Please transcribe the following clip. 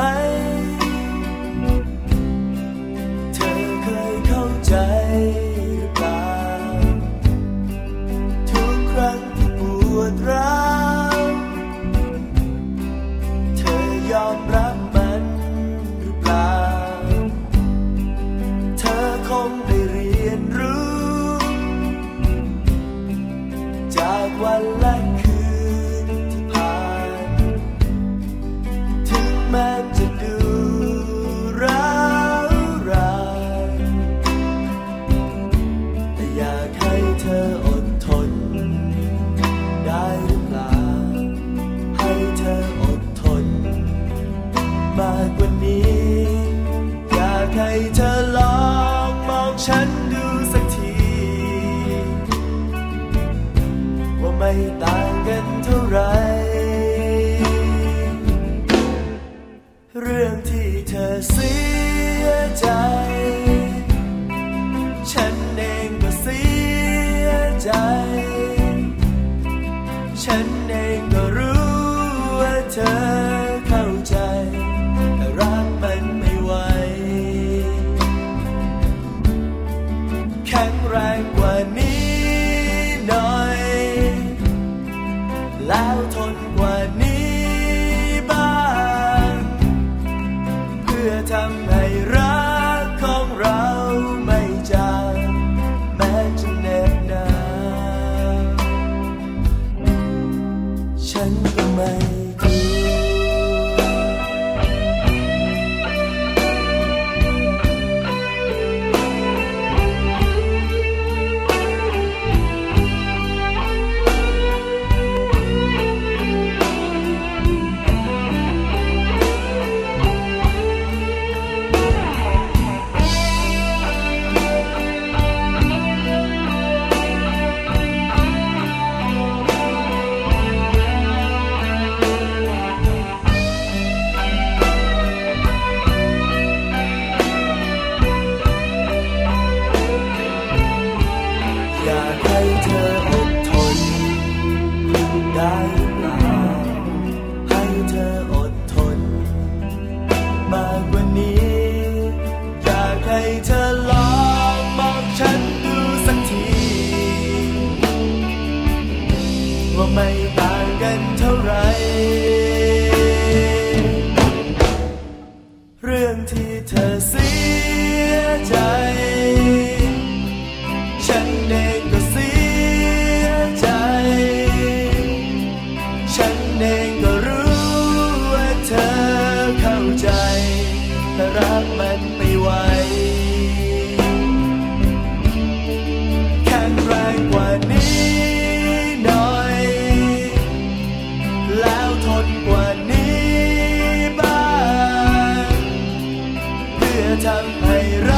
ไหม เธอเคยเข้าใจหรือเปล่า ทุกครั้งที่ปวดร้าวเธอยอมรับมันหรือเปล่า เธอคงได้เรียนรู้ จากวันและค เธอลองมองฉันดูสักที ว่าไม่ต่างกันเท่าไร เรื่องที่เธอเสียใจ ฉันเองก็เสียใจ ฉันเองก็รู้ว่าเธอ งแรงกว่านี้หน่อย แล้วทน ทำให้เรา